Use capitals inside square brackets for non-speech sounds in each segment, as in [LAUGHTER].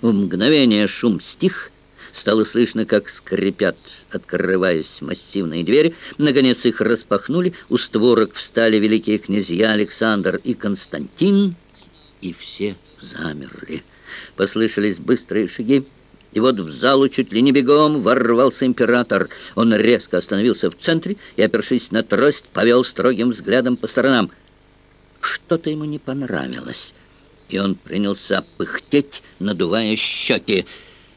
В мгновение шум стих, стало слышно, как скрипят, открываясь массивные двери. Наконец их распахнули, у створок встали великие князья Александр и Константин, и все замерли. Послышались быстрые шаги. И вот в залу чуть ли не бегом ворвался император. Он резко остановился в центре и, опершись на трость, повел строгим взглядом по сторонам. Что-то ему не понравилось, и он принялся пыхтеть, надувая щеки.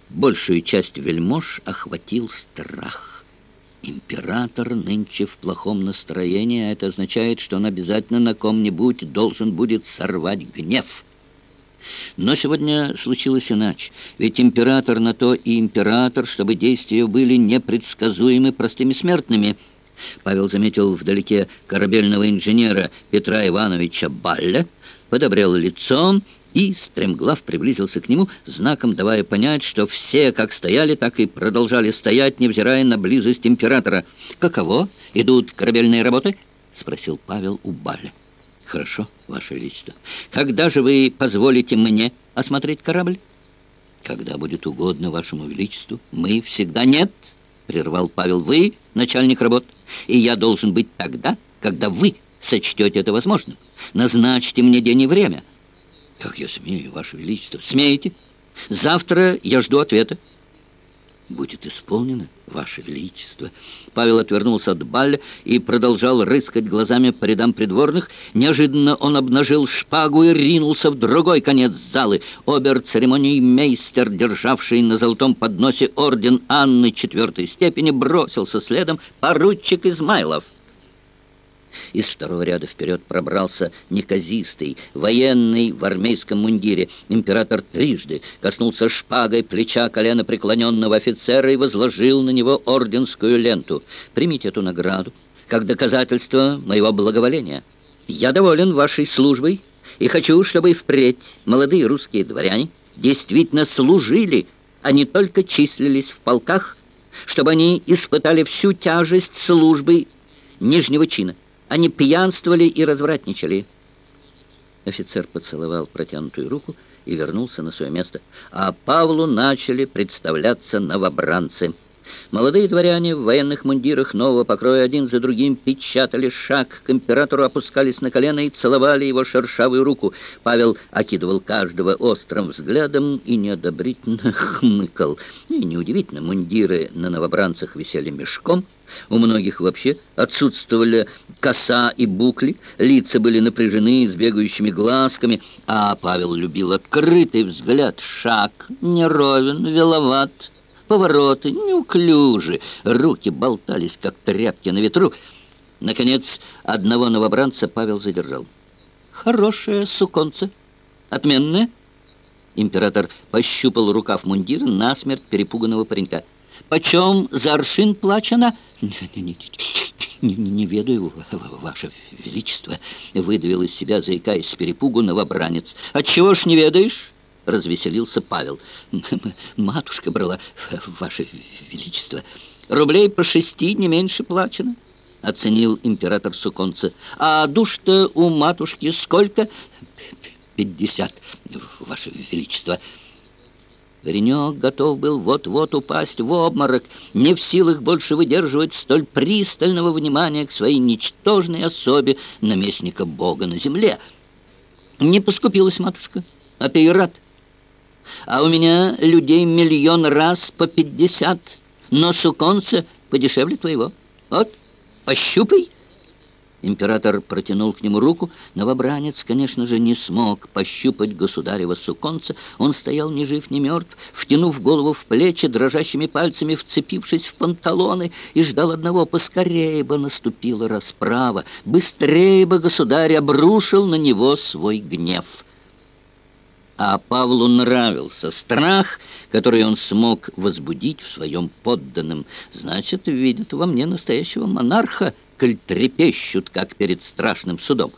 Большую часть вельмож охватил страх. Император нынче в плохом настроении, а это означает, что он обязательно на ком-нибудь должен будет сорвать гнев. Но сегодня случилось иначе. Ведь император на то и император, чтобы действия были непредсказуемы простыми смертными. Павел заметил вдалеке корабельного инженера Петра Ивановича Балля, подобрел лицом и, стремглав, приблизился к нему, знаком давая понять, что все как стояли, так и продолжали стоять, невзирая на близость императора. «Каково? Идут корабельные работы?» — спросил Павел у Балля. Хорошо, Ваше Величество. Когда же вы позволите мне осмотреть корабль? Когда будет угодно Вашему Величеству. Мы всегда нет, прервал Павел. Вы начальник работ, и я должен быть тогда, когда вы сочтете это возможным. Назначьте мне день и время. Как я смею, Ваше Величество? Смеете? Завтра я жду ответа будет исполнено, Ваше Величество». Павел отвернулся от Балля и продолжал рыскать глазами по рядам придворных. Неожиданно он обнажил шпагу и ринулся в другой конец залы. Обер-церемониймейстер, державший на золотом подносе орден Анны четвертой степени, бросился следом поручик Измайлов. Из второго ряда вперед пробрался неказистый, военный в армейском мундире. Император трижды коснулся шпагой плеча колена преклоненного офицера и возложил на него орденскую ленту. «Примите эту награду как доказательство моего благоволения. Я доволен вашей службой и хочу, чтобы и впредь молодые русские дворяне действительно служили, а не только числились в полках, чтобы они испытали всю тяжесть службы нижнего чина. Они пьянствовали и развратничали. Офицер поцеловал протянутую руку и вернулся на свое место. А Павлу начали представляться новобранцы – Молодые дворяне в военных мундирах нового покроя один за другим печатали шаг к императору, опускались на колено и целовали его шершавую руку. Павел окидывал каждого острым взглядом и неодобрительно [LAUGHS] хмыкал. И неудивительно, мундиры на новобранцах висели мешком. У многих вообще отсутствовали коса и букли, лица были напряжены с бегающими глазками, а Павел любил открытый взгляд, шаг неровен, веловат, повороты неуклюжи, руки болтались, как тряпки на ветру. Наконец, одного новобранца Павел задержал. «Хорошее суконце. Отменное?» Император пощупал рукав мундира насмерть перепуганного паренька. «Почем за аршин плачено?» «Не, не, не, не ведаю, ваше величество», — выдавил из себя, заикаясь с перепугу, новобранец. «Отчего ж не ведаешь?» — развеселился Павел. [LAUGHS] «Матушка брала, ваше величество. Рублей по шести не меньше плачено», — оценил император Суконца. «А душ-то у матушки сколько?» «Пятьдесят, ваше величество». Паренек готов был вот-вот упасть в обморок, не в силах больше выдерживать столь пристального внимания к своей ничтожной особе наместника Бога на земле. «Не поскупилась матушка, а ты и рад». А у меня людей миллион раз по пятьдесят, но суконца подешевле твоего. Вот, пощупай». Император протянул к нему руку. Новобранец, конечно же, не смог пощупать государева суконца. Он стоял ни жив, ни мертв, втянув голову в плечи, дрожащими пальцами вцепившись в панталоны, и ждал одного. Поскорее бы наступила расправа, быстрее бы государь обрушил на него свой гнев а Павлу нравился страх, который он смог возбудить в своем подданном. Значит, видят во мне настоящего монарха, коль трепещут, как перед страшным судом.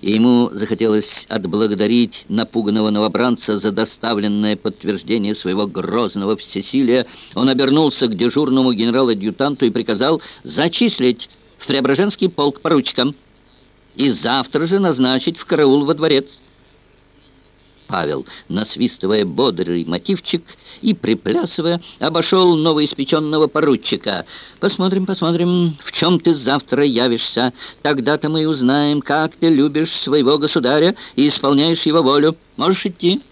И ему захотелось отблагодарить напуганного новобранца за доставленное подтверждение своего грозного всесилия. Он обернулся к дежурному генерал-адъютанту и приказал зачислить в Преображенский полк поручиком и завтра же назначить в караул во дворец. Павел, насвистывая бодрый мотивчик и, приплясывая, обошел новоиспеченного поручика. «Посмотрим, посмотрим, в чем ты завтра явишься. Тогда-то мы узнаем, как ты любишь своего государя и исполняешь его волю. Можешь идти».